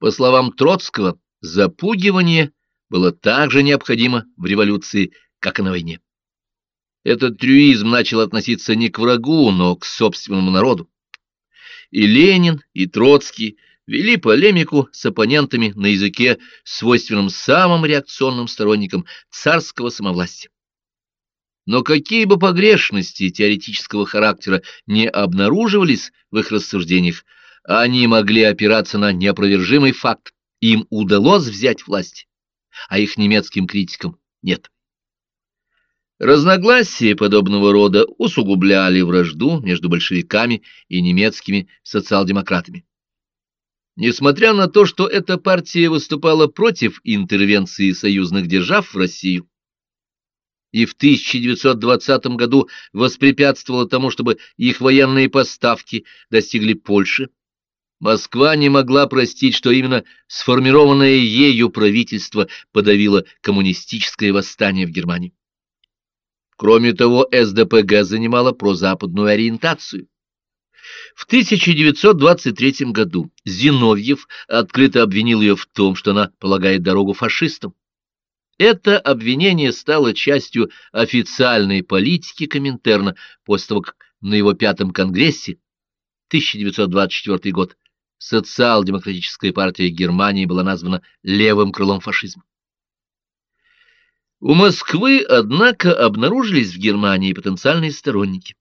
По словам Троцкого, запугивание было так же необходимо в революции, как и на войне. Этот трюизм начал относиться не к врагу, но к собственному народу. И Ленин, и Троцкий вели полемику с оппонентами на языке, свойственном самым реакционным сторонникам царского самовластия. Но какие бы погрешности теоретического характера не обнаруживались в их рассуждениях, они могли опираться на неопровержимый факт. Им удалось взять власть, а их немецким критикам нет. Разногласия подобного рода усугубляли вражду между большевиками и немецкими социал-демократами. Несмотря на то, что эта партия выступала против интервенции союзных держав в Россию, и в 1920 году воспрепятствовала тому, чтобы их военные поставки достигли Польши, Москва не могла простить, что именно сформированное ею правительство подавило коммунистическое восстание в Германии. Кроме того, СДПГ занимала прозападную ориентацию. В 1923 году Зиновьев открыто обвинил ее в том, что она полагает дорогу фашистам. Это обвинение стало частью официальной политики Коминтерна после того, как на его пятом конгрессе 1924 год социал-демократическая партия Германии была названа левым крылом фашизма. У Москвы, однако, обнаружились в Германии потенциальные сторонники,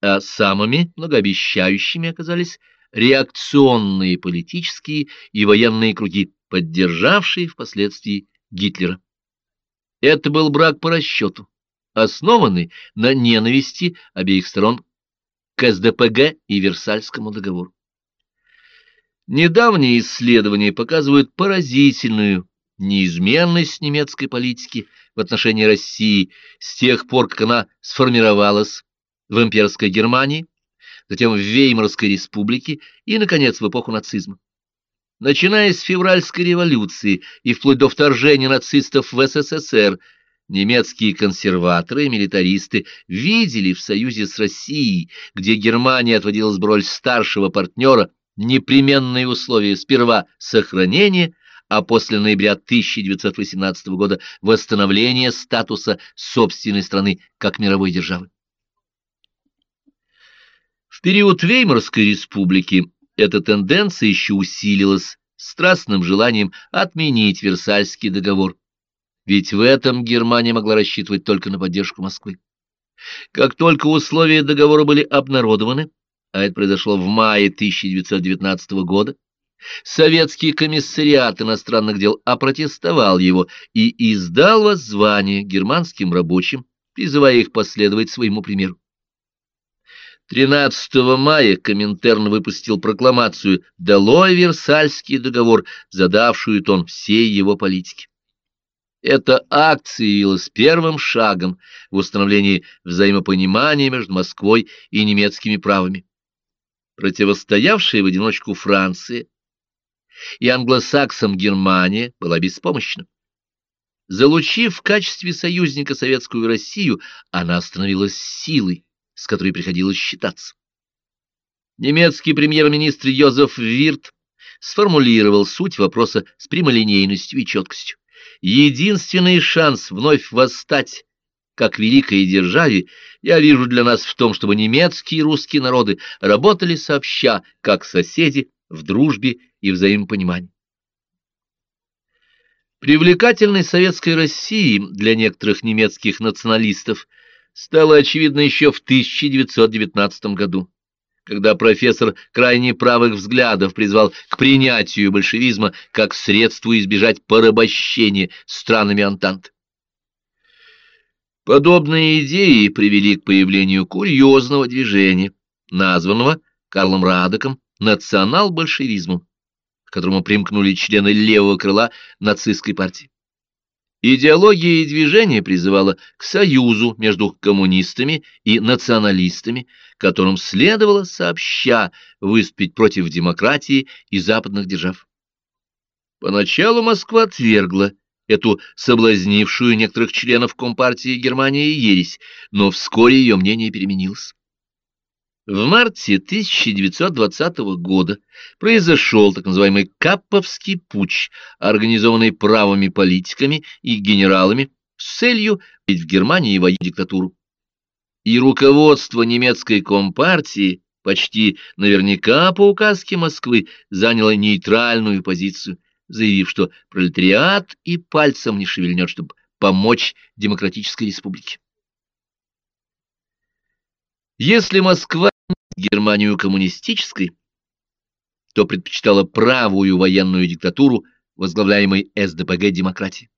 а самыми многообещающими оказались реакционные политические и военные круги, поддержавшие впоследствии Гитлера. Это был брак по расчету, основанный на ненависти обеих сторон к СДПГ и Версальскому договору. Недавние исследования показывают поразительную неизменность немецкой политики в отношении России с тех пор, как она сформировалась в имперской Германии, затем в Веймарской республике и, наконец, в эпоху нацизма. Начиная с февральской революции и вплоть до вторжения нацистов в СССР, немецкие консерваторы и милитаристы видели в союзе с Россией, где Германия отводилась роль старшего партнера, непременные условия сперва сохранения, а после ноября 1918 года восстановления статуса собственной страны как мировой державы. В период Веймарской республики эта тенденция еще усилилась страстным желанием отменить Версальский договор, ведь в этом Германия могла рассчитывать только на поддержку Москвы. Как только условия договора были обнародованы, а это произошло в мае 1919 года, Советский комиссариат иностранных дел опротестовал его и издал воззвание германским рабочим, призывая их последовать своему примеру. 13 мая Коминтерн выпустил прокламацию «Долой Версальский договор», задавшую тон всей его политики. Эта акция явилась первым шагом в установлении взаимопонимания между Москвой и немецкими правами. Противостоявшая в одиночку Франция и англосаксам Германия была беспомощна. Залучив в качестве союзника Советскую Россию, она становилась силой, с которой приходилось считаться. Немецкий премьер-министр Йозеф Вирт сформулировал суть вопроса с прямолинейностью и четкостью. Единственный шанс вновь восстать, как великой державе, я вижу для нас в том, чтобы немецкие и русские народы работали сообща, как соседи, в дружбе и взаимопонимании. Привлекательной советской России для некоторых немецких националистов – стало очевидно еще в 1919 году, когда профессор крайне правых взглядов призвал к принятию большевизма как средство избежать порабощения странами Антанты. Подобные идеи привели к появлению курьезного движения, названного Карлом Радоком национал-большевизмом, к которому примкнули члены левого крыла нацистской партии. Идеология и движение призывала к союзу между коммунистами и националистами, которым следовало сообща выступить против демократии и западных держав. Поначалу Москва отвергла эту соблазнившую некоторых членов Компартии Германии ересь, но вскоре ее мнение переменилось. В марте 1920 года произошел так называемый Капповский путч, организованный правыми политиками и генералами с целью в Германии военную диктатуру. И руководство немецкой компартии почти наверняка по указке Москвы заняло нейтральную позицию, заявив, что пролетариат и пальцем не шевельнет, чтобы помочь демократической республике. Если Москва Германию коммунистической, то предпочитала правую военную диктатуру, возглавляемой СДПГ демократии.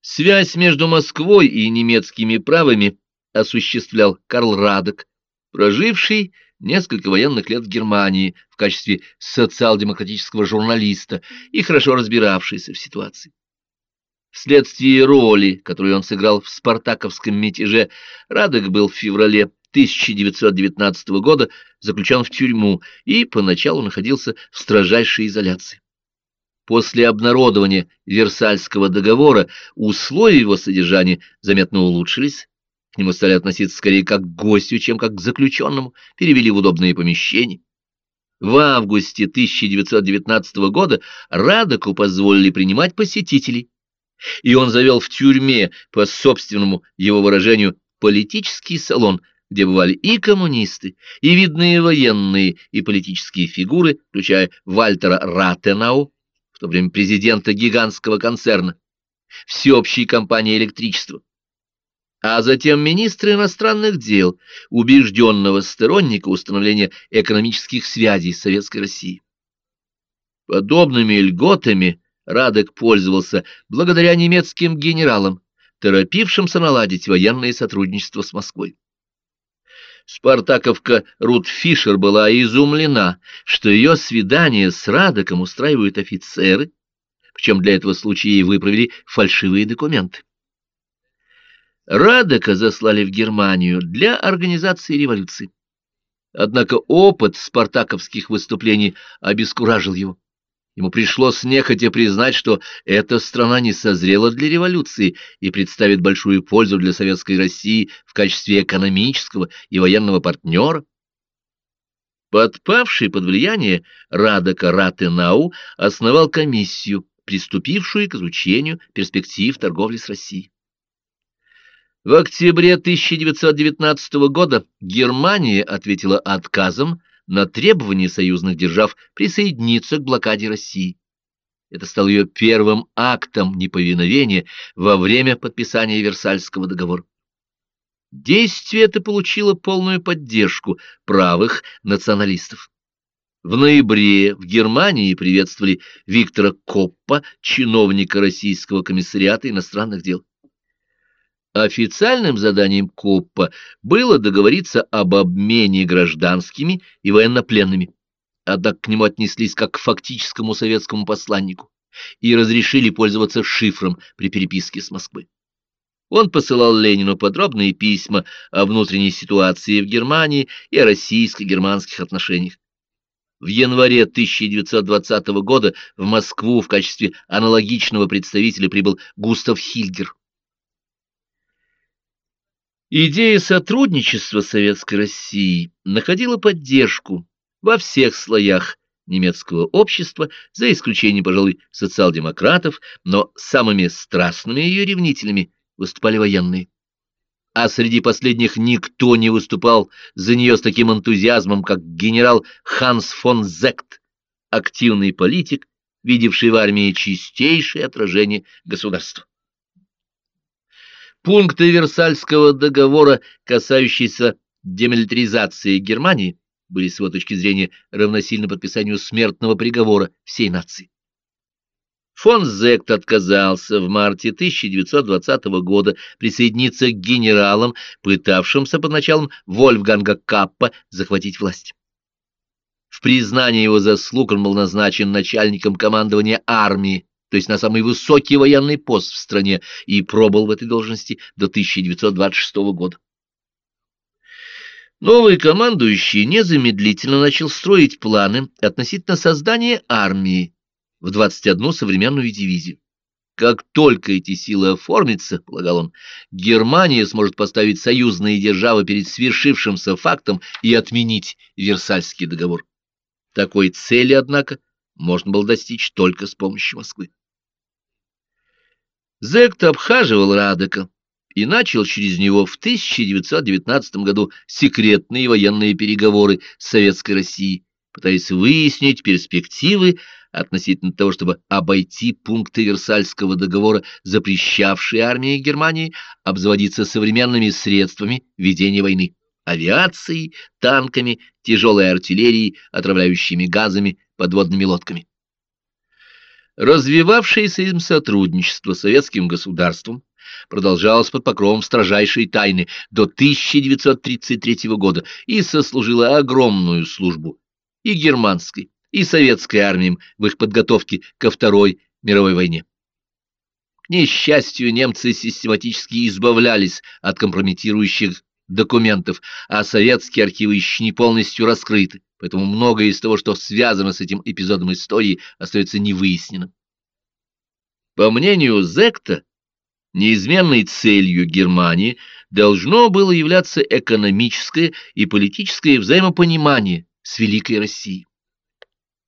Связь между Москвой и немецкими правами осуществлял Карл Радек, проживший несколько военных лет в Германии в качестве социал-демократического журналиста и хорошо разбиравшийся в ситуации. Вследствие роли, которую он сыграл в спартаковском мятеже, Радек был в феврале 1919 года заключен в тюрьму и поначалу находился в строжайшей изоляции. После обнародования Версальского договора условия его содержания заметно улучшились, нему стали относиться скорее как к гостю, чем как к заключенному, перевели в удобные помещения. В августе 1919 года Радоку позволили принимать посетителей, и он завел в тюрьме, по собственному его выражению, политический салон, где бывали и коммунисты, и видные военные, и политические фигуры, включая Вальтера Ратенау, в то время президента гигантского концерна, всеобщей компании электричества, а затем министра иностранных дел, убежденного сторонника установления экономических связей с Советской Россией. Подобными льготами Радек пользовался благодаря немецким генералам, торопившимся наладить военное сотрудничество с Москвой. Спартаковка Рут Фишер была изумлена, что ее свидание с Радоком устраивают офицеры, причем для этого случая ей выправили фальшивые документы. Радока заслали в Германию для организации революции. Однако опыт спартаковских выступлений обескуражил его. Ему пришлось нехотя признать, что эта страна не созрела для революции и представит большую пользу для советской России в качестве экономического и военного партнера. Подпавший под влияние Радока Ратенау основал комиссию, приступившую к изучению перспектив торговли с Россией. В октябре 1919 года Германия ответила отказом на требование союзных держав присоединиться к блокаде России. Это стало ее первым актом неповиновения во время подписания Версальского договора. Действие это получило полную поддержку правых националистов. В ноябре в Германии приветствовали Виктора Коппа, чиновника Российского комиссариата иностранных дел. Официальным заданием Коппа было договориться об обмене гражданскими и военнопленными, однако к нему отнеслись как к фактическому советскому посланнику и разрешили пользоваться шифром при переписке с Москвой. Он посылал Ленину подробные письма о внутренней ситуации в Германии и о российско-германских отношениях. В январе 1920 года в Москву в качестве аналогичного представителя прибыл Густав Хильгер. Идея сотрудничества Советской России находила поддержку во всех слоях немецкого общества, за исключением, пожалуй, социал-демократов, но самыми страстными ее ревнителями выступали военные. А среди последних никто не выступал за нее с таким энтузиазмом, как генерал Ханс фон Зект, активный политик, видевший в армии чистейшее отражение государства. Пункты Версальского договора, касающиеся демилитаризации Германии, были с его точки зрения равносильны подписанию смертного приговора всей нации. Фон Зект отказался в марте 1920 года присоединиться к генералам, пытавшимся под началом Вольфганга Каппа захватить власть. В признание его заслуг он был назначен начальником командования армии то есть на самый высокий военный пост в стране, и пробыл в этой должности до 1926 года. Новый командующий незамедлительно начал строить планы относительно создания армии в 21 современную дивизию. Как только эти силы оформятся, полагал он, Германия сможет поставить союзные державы перед свершившимся фактом и отменить Версальский договор. Такой цели, однако, можно было достичь только с помощью Москвы. Зект обхаживал Радека и начал через него в 1919 году секретные военные переговоры с Советской Россией, пытаясь выяснить перспективы относительно того, чтобы обойти пункты Версальского договора, запрещавшие армии Германии обзаводиться современными средствами ведения войны – авиацией, танками, тяжелой артиллерией, отравляющими газами, подводными лодками. Развивавшееся им сотрудничество с советским государством продолжалось под покровом строжайшей тайны до 1933 года и сослужило огромную службу и германской, и советской армиям в их подготовке ко Второй мировой войне. К несчастью, немцы систематически избавлялись от компрометирующих документов, а советские архивы еще не полностью раскрыты, поэтому многое из того, что связано с этим эпизодом истории, остается невыясненным. По мнению Зекта, неизменной целью Германии должно было являться экономическое и политическое взаимопонимание с Великой Россией.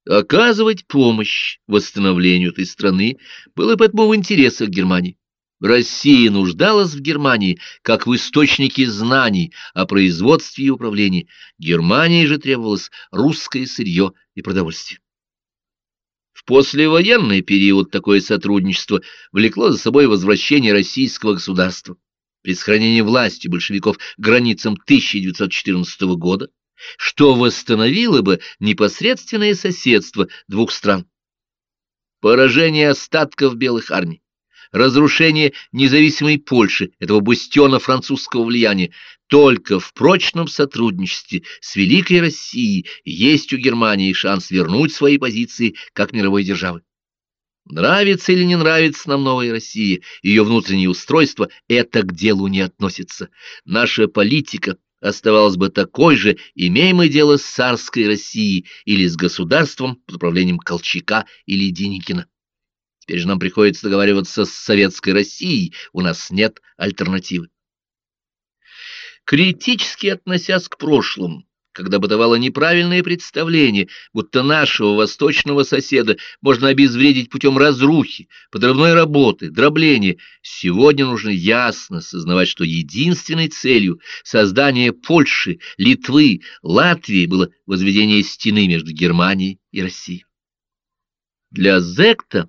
Оказывать помощь восстановлению этой страны было поэтому в интересах Германии. Россия нуждалась в Германии как в источнике знаний о производстве и управлении. Германии же требовалось русское сырье и продовольствие. В послевоенный период такое сотрудничество влекло за собой возвращение российского государства при сохранении власти большевиков границам 1914 года, что восстановило бы непосредственное соседство двух стран. Поражение остатков белых армий, разрушение независимой Польши, этого бастиона французского влияния, только в прочном сотрудничестве с Великой Россией есть у Германии шанс вернуть свои позиции как мировой державы. Нравится или не нравится нам новая Россия, ее внутреннее устройство, это к делу не относится. Наша политика оставалось бы такой же, имеем мы дело с царской Россией или с государством под управлением Колчака или Деникина. Теперь же нам приходится договариваться с советской Россией, у нас нет альтернативы. Критически относясь к прошлому, когда бытовало неправильное представление, будто нашего восточного соседа можно обезвредить путем разрухи, подрывной работы, дробления. Сегодня нужно ясно сознавать, что единственной целью создания Польши, Литвы, Латвии было возведение стены между Германией и Россией. Для Зекта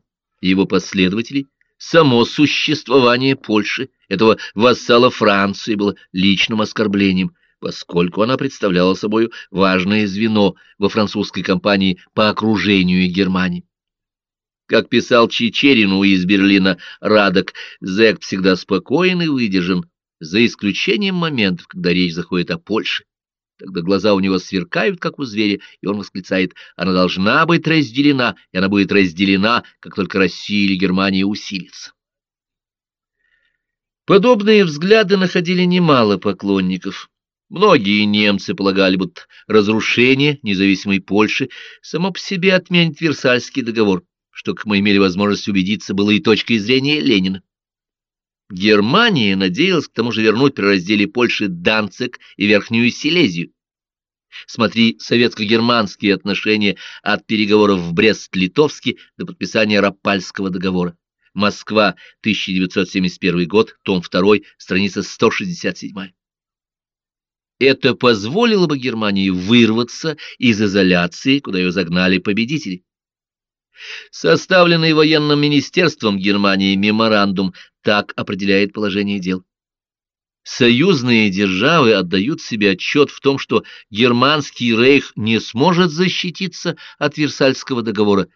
его последователей само существование Польши, этого вассала Франции, было личным оскорблением – поскольку она представляла собой важное звено во французской кампании по окружению Германии. Как писал Чичерину из Берлина Радок, Зект всегда спокоен и выдержан, за исключением моментов, когда речь заходит о Польше. Тогда глаза у него сверкают, как у зверя, и он восклицает, она должна быть разделена, и она будет разделена, как только Россия или Германия усилится. Подобные взгляды находили немало поклонников. Многие немцы полагали, будто разрушение независимой Польши само по себе отменит Версальский договор, что, как мы имели возможность убедиться, было и точкой зрения Ленина. Германия надеялась к тому же вернуть при разделе Польши Данцик и Верхнюю Силезию. Смотри советско-германские отношения от переговоров в Брест-Литовске до подписания Раппальского договора. Москва, 1971 год, том 2, страница 167. Это позволило бы Германии вырваться из изоляции, куда ее загнали победители. Составленный военным министерством Германии меморандум так определяет положение дел. Союзные державы отдают себе отчет в том, что германский рейх не сможет защититься от Версальского договора,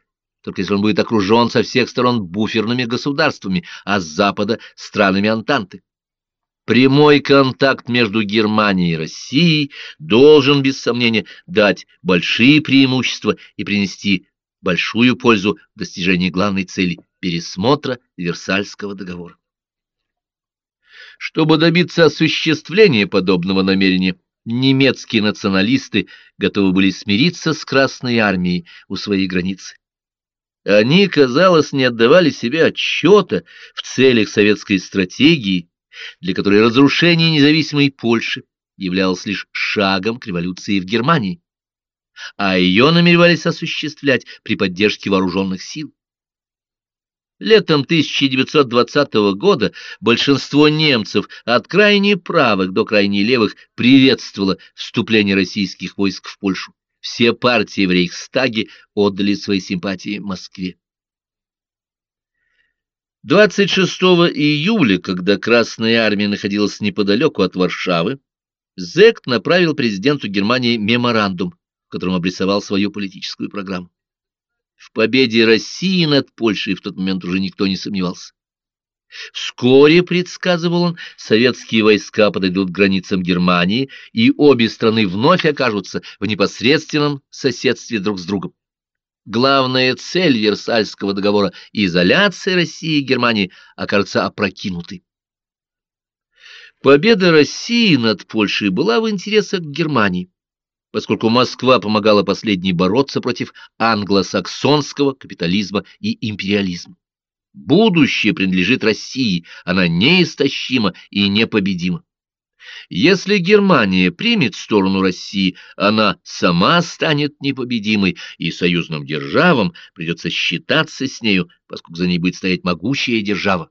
только если он будет окружен со всех сторон буферными государствами, а с запада — странами Антанты. Прямой контакт между Германией и Россией должен, без сомнения, дать большие преимущества и принести большую пользу в достижении главной цели – пересмотра Версальского договора. Чтобы добиться осуществления подобного намерения, немецкие националисты готовы были смириться с Красной армией у своей границы. Они, казалось, не отдавали себе отчета в целях советской стратегии, для которой разрушение независимой Польши являлось лишь шагом к революции в Германии, а ее намеревались осуществлять при поддержке вооруженных сил. Летом 1920 года большинство немцев от крайне правых до крайне левых приветствовало вступление российских войск в Польшу. Все партии в Рейхстаге отдали свои симпатии Москве. 26 июля, когда Красная Армия находилась неподалеку от Варшавы, Зект направил президенту Германии меморандум, в котором обрисовал свою политическую программу. В победе России над Польшей в тот момент уже никто не сомневался. Вскоре, предсказывал он, советские войска подойдут к границам Германии, и обе страны вновь окажутся в непосредственном соседстве друг с другом. Главная цель Версальского договора – изоляция России и Германии – окажется опрокинутой. Победа России над Польшей была в интересах Германии поскольку Москва помогала последней бороться против англосаксонского капитализма и империализма. Будущее принадлежит России, она неистощима и непобедима. Если Германия примет сторону России, она сама станет непобедимой, и союзным державам придется считаться с нею, поскольку за ней будет стоять могущая держава.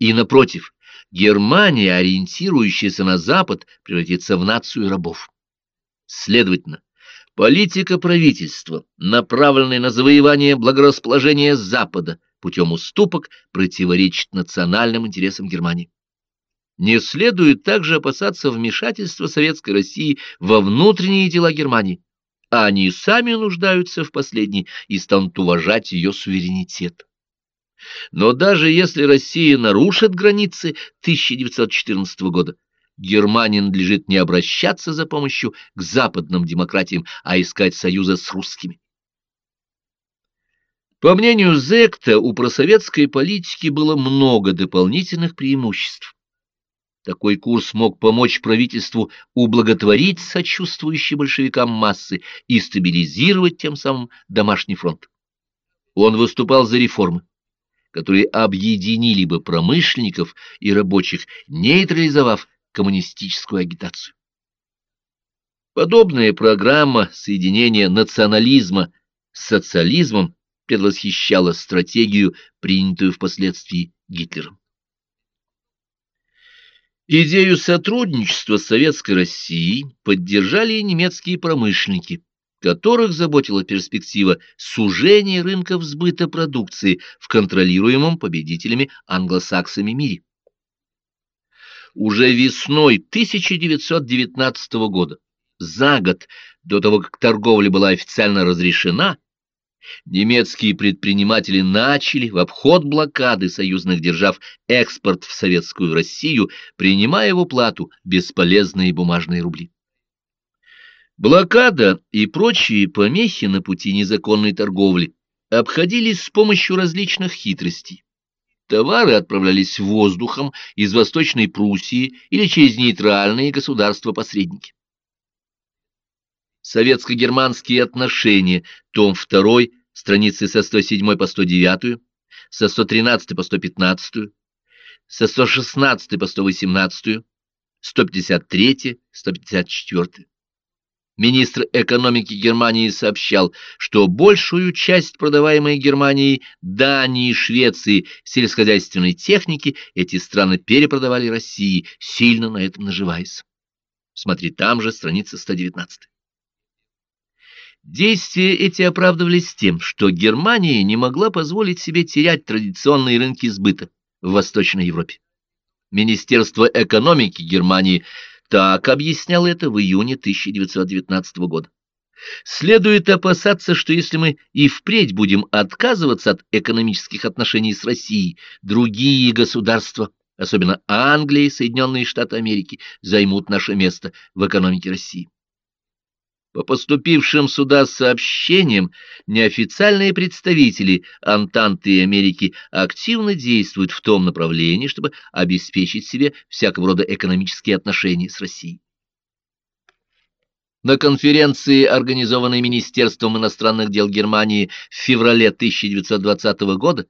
И, напротив, Германия, ориентирующаяся на Запад, превратится в нацию рабов. Следовательно, политика правительства, направленная на завоевание благорасположения Запада путем уступок, противоречит национальным интересам Германии. Не следует также опасаться вмешательства Советской России во внутренние дела Германии. Они сами нуждаются в последней и станут уважать ее суверенитет. Но даже если Россия нарушит границы 1914 года, Германии надлежит не обращаться за помощью к западным демократиям, а искать союза с русскими. По мнению Зекта, у просоветской политики было много дополнительных преимуществ. Такой курс мог помочь правительству ублаготворить сочувствующие большевикам массы и стабилизировать тем самым домашний фронт. Он выступал за реформы, которые объединили бы промышленников и рабочих, нейтрализовав коммунистическую агитацию. Подобная программа соединения национализма с социализмом предвосхищала стратегию, принятую впоследствии Гитлером. Идею сотрудничества с Советской Россией поддержали и немецкие промышленники, которых заботила перспектива сужения рынков сбыта продукции в контролируемом победителями англосаксами мире уже весной 1919 года, за год до того, как торговля была официально разрешена, немецкие предприниматели начали в обход блокады союзных держав экспорт в Советскую Россию, принимая в уплату бесполезные бумажные рубли. Блокада и прочие помехи на пути незаконной торговли обходились с помощью различных хитростей. Товары отправлялись воздухом из Восточной Пруссии или через нейтральные государства-посредники. Советско-германские отношения, том 2, страницы со 107 по 109, со 113 по 115, со 116 по 118, 153, 154. Министр экономики Германии сообщал, что большую часть продаваемой Германией Дании и Швеции сельскохозяйственной техники эти страны перепродавали России, сильно на этом наживаясь. Смотри, там же страница 119. Действия эти оправдывались тем, что Германия не могла позволить себе терять традиционные рынки сбыта в Восточной Европе. Министерство экономики Германии так объяснял это в июне 1919 года. Следует опасаться, что если мы и впредь будем отказываться от экономических отношений с Россией, другие государства, особенно Англия и Соединенные Штаты Америки, займут наше место в экономике России. По поступившим сюда сообщениям, неофициальные представители Антанты и Америки активно действуют в том направлении, чтобы обеспечить себе всякого рода экономические отношения с Россией. На конференции, организованной Министерством иностранных дел Германии в феврале 1920 года,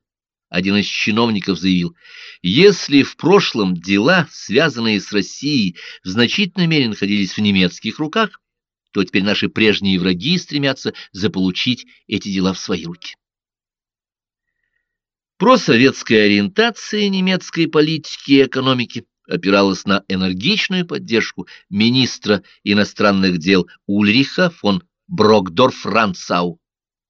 один из чиновников заявил, если в прошлом дела, связанные с Россией, в значительной мере находились в немецких руках, то теперь наши прежние враги стремятся заполучить эти дела в свои руки. Просоветская ориентация немецкой политики и экономики опиралась на энергичную поддержку министра иностранных дел Ульриха фон Брокдорф-Ранцау,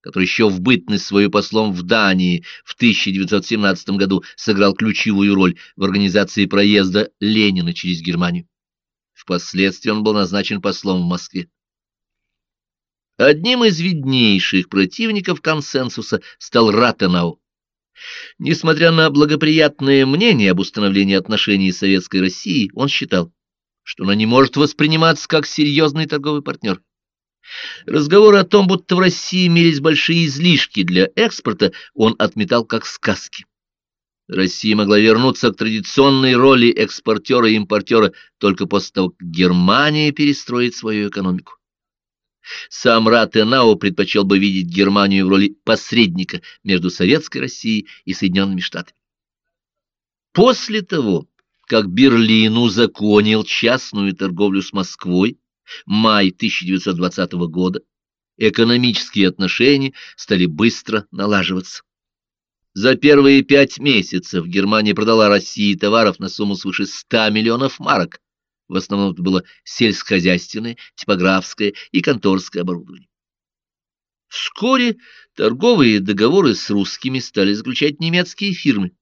который еще в бытность свою послом в Дании в 1917 году сыграл ключевую роль в организации проезда Ленина через Германию. Впоследствии он был назначен послом в Москве. Одним из виднейших противников консенсуса стал Ратенау, Несмотря на благоприятное мнение об установлении отношений с Советской Россией, он считал, что она не может восприниматься как серьезный торговый партнер. Разговоры о том, будто в России имелись большие излишки для экспорта, он отметал как сказки. Россия могла вернуться к традиционной роли экспортера и импортера только после того, как Германия перестроит свою экономику. Сам Ратенау предпочел бы видеть Германию в роли посредника между Советской Россией и Соединенными Штатами. После того, как Берлин узаконил частную торговлю с Москвой, май 1920 года, экономические отношения стали быстро налаживаться. За первые пять месяцев Германия продала России товаров на сумму свыше 100 миллионов марок, в основном это было сельскохозяйственное, типографское и конторское оборудование. Вскоре торговые договоры с русскими стали заключать немецкие фирмы.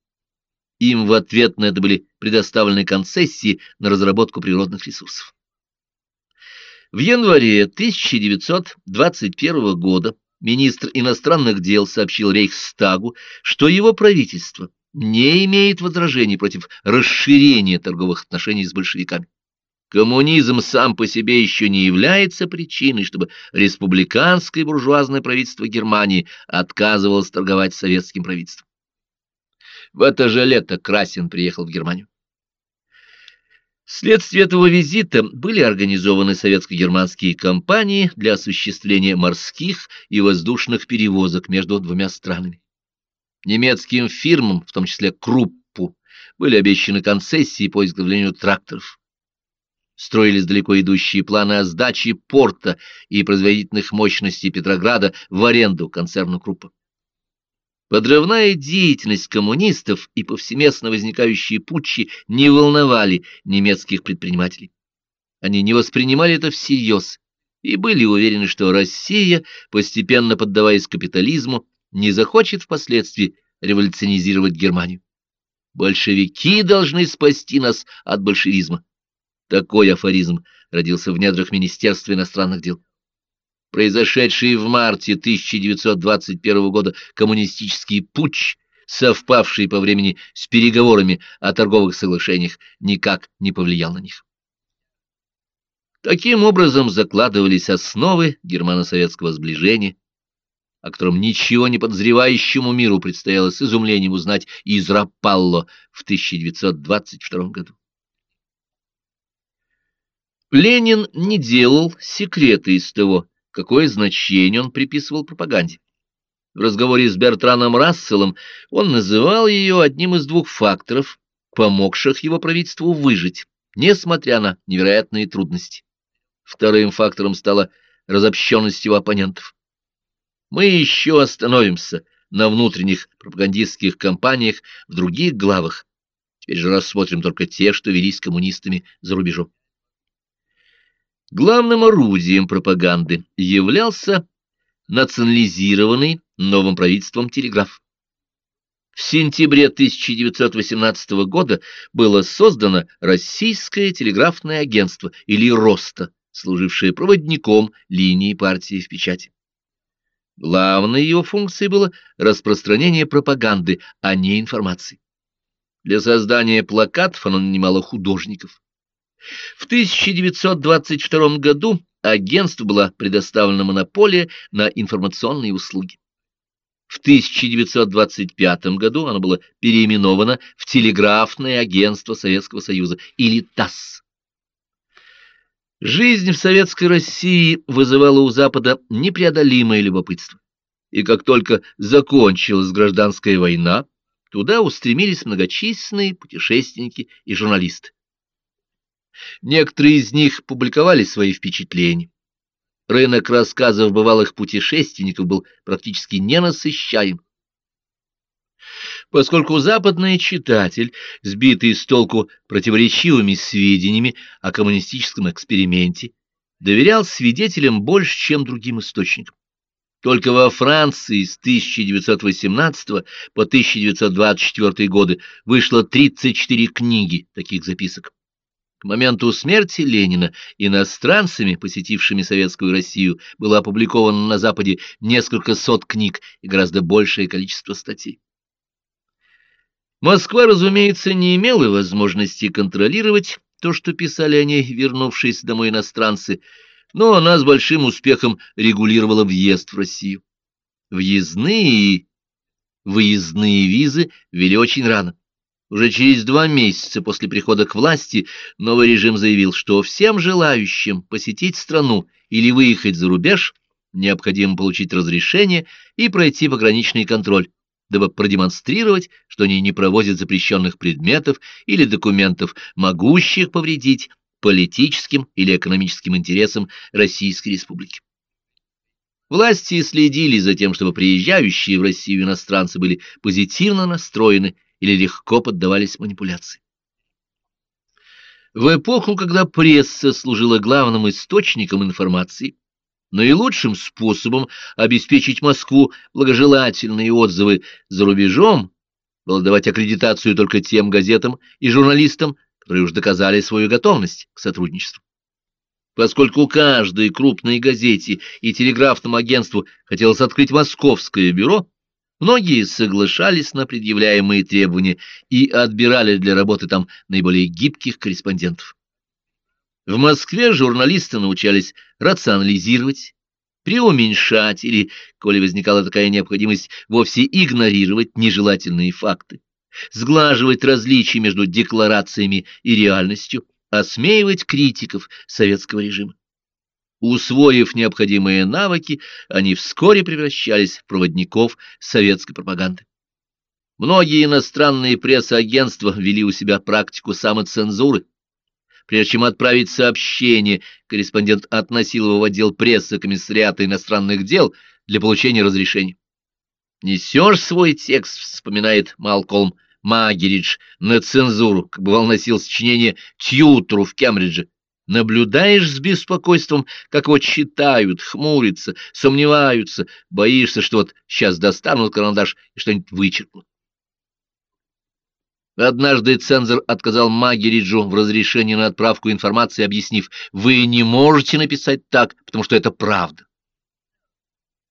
Им в ответ на это были предоставлены концессии на разработку природных ресурсов. В январе 1921 года министр иностранных дел сообщил Рейхстагу, что его правительство не имеет возражений против расширения торговых отношений с большевиками. Коммунизм сам по себе еще не является причиной, чтобы республиканское буржуазное правительство Германии отказывалось торговать с советским правительством. В это же лето Красин приехал в Германию. Вследствие этого визита были организованы советско-германские компании для осуществления морских и воздушных перевозок между двумя странами. Немецким фирмам, в том числе Круппу, были обещаны концессии по изготовлению тракторов строились далеко идущие планы о сдаче порта и производительных мощностей Петрограда в аренду концерну Круппа. Подрывная деятельность коммунистов и повсеместно возникающие путчи не волновали немецких предпринимателей. Они не воспринимали это всерьез и были уверены, что Россия, постепенно поддаваясь капитализму, не захочет впоследствии революционизировать Германию. Большевики должны спасти нас от большевизма. Такой афоризм родился в недрах Министерства иностранных дел. Произошедший в марте 1921 года коммунистический путч, совпавший по времени с переговорами о торговых соглашениях, никак не повлиял на них. Таким образом закладывались основы германо-советского сближения, о котором ничего не подозревающему миру предстояло с изумлением узнать из Рапалло в 1922 году. Ленин не делал секрета из того, какое значение он приписывал пропаганде. В разговоре с Бертраном Расселом он называл ее одним из двух факторов, помогших его правительству выжить, несмотря на невероятные трудности. Вторым фактором стала разобщенность его оппонентов. Мы еще остановимся на внутренних пропагандистских кампаниях в других главах. Теперь же рассмотрим только те, что велись коммунистами за рубежом. Главным орудием пропаганды являлся национализированный новым правительством телеграф. В сентябре 1918 года было создано Российское телеграфное агентство, или РОСТА, служившее проводником линии партии в печати. Главной его функцией было распространение пропаганды, а не информации. Для создания плакатов оно нанимало художников. В 1922 году агентству была предоставлена монополия на информационные услуги. В 1925 году оно было переименовано в Телеграфное агентство Советского Союза, или ТАСС. Жизнь в советской России вызывала у Запада непреодолимое любопытство. И как только закончилась гражданская война, туда устремились многочисленные путешественники и журналисты. Некоторые из них публиковали свои впечатления. Рынок рассказов бывалых путешественников был практически ненасыщаем. Поскольку западный читатель, сбитый с толку противоречивыми сведениями о коммунистическом эксперименте, доверял свидетелям больше, чем другим источникам. Только во Франции с 1918 по 1924 годы вышло 34 книги таких записок. К моменту смерти Ленина иностранцами, посетившими Советскую Россию, было опубликовано на Западе несколько сот книг и гораздо большее количество статей. Москва, разумеется, не имела возможности контролировать то, что писали о ней вернувшиеся домой иностранцы, но она с большим успехом регулировала въезд в Россию. Въездные и выездные визы ввели очень рано. Уже через два месяца после прихода к власти новый режим заявил, что всем желающим посетить страну или выехать за рубеж необходимо получить разрешение и пройти пограничный контроль, дабы продемонстрировать, что они не провозят запрещенных предметов или документов, могущих повредить политическим или экономическим интересам Российской Республики. Власти следили за тем, чтобы приезжающие в Россию иностранцы были позитивно настроены или легко поддавались манипуляции. В эпоху, когда пресса служила главным источником информации, наилучшим способом обеспечить Москву благожелательные отзывы за рубежом было давать аккредитацию только тем газетам и журналистам, которые уж доказали свою готовность к сотрудничеству. Поскольку каждой крупной газете и телеграфному агентству хотелось открыть московское бюро, Многие соглашались на предъявляемые требования и отбирали для работы там наиболее гибких корреспондентов. В Москве журналисты научались рационализировать, преуменьшать или, коли возникала такая необходимость, вовсе игнорировать нежелательные факты, сглаживать различия между декларациями и реальностью, осмеивать критиков советского режима. Усвоив необходимые навыки, они вскоре превращались в проводников советской пропаганды. Многие иностранные пресс-агентства ввели у себя практику самоцензуры. Прежде чем отправить сообщение, корреспондент относил его в отдел прессы комиссариата иностранных дел для получения разрешения. «Несешь свой текст», — вспоминает Малкольм Магеридж, на цензуру, как бывал носил сочинение Тьютеру в Кембридже. Наблюдаешь с беспокойством, как вот читают, хмурятся, сомневаются, боишься, что вот сейчас достанут карандаш и что-нибудь вычеркнут. Однажды цензор отказал Магериджу в разрешении на отправку информации, объяснив, «Вы не можете написать так, потому что это правда».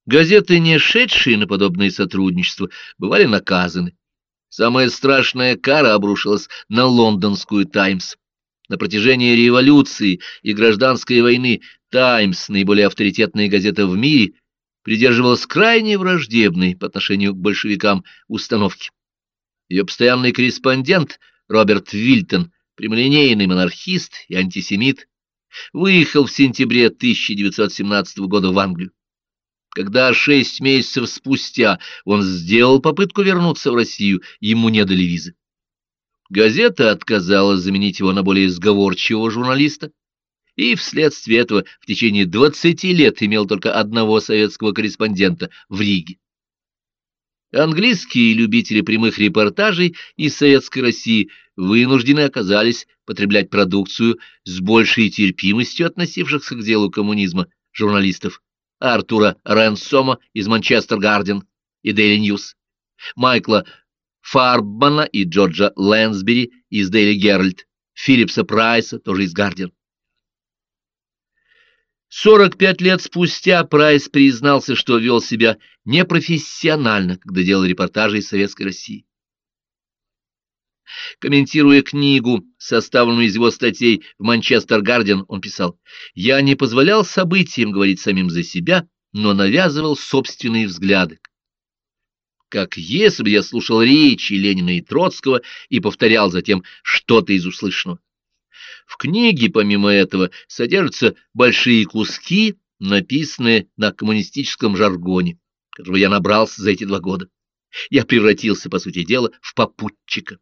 Газеты, не шедшие на подобное сотрудничество, бывали наказаны. Самая страшная кара обрушилась на лондонскую «Таймс». На протяжении революции и гражданской войны «Таймс», наиболее авторитетная газета в мире, придерживалась крайне враждебной по отношению к большевикам установки. Ее постоянный корреспондент Роберт Вильтон, прямолинейный монархист и антисемит, выехал в сентябре 1917 года в Англию. Когда шесть месяцев спустя он сделал попытку вернуться в Россию, ему не дали визы. Газета отказалась заменить его на более сговорчивого журналиста, и вследствие этого в течение 20 лет имел только одного советского корреспондента в Риге. Английские любители прямых репортажей из Советской России вынуждены оказались потреблять продукцию с большей терпимостью относившихся к делу коммунизма журналистов Артура Ренсома из Манчестер Гарден и Дейли Ньюс, Майкла Фарбмана и Джорджа Лэнсбери из Дейли Геральт, Филлипса Прайса, тоже из Гардиан. 45 лет спустя Прайс признался, что вел себя непрофессионально, когда делал репортажи из Советской России. Комментируя книгу, составленную из его статей в «Манчестер Гардиан», он писал, «Я не позволял событиям говорить самим за себя, но навязывал собственные взгляды, как если бы я слушал речи Ленина и Троцкого и повторял затем что-то из услышанного. В книге, помимо этого, содержатся большие куски, написанные на коммунистическом жаргоне, которого я набрался за эти два года. Я превратился, по сути дела, в попутчика.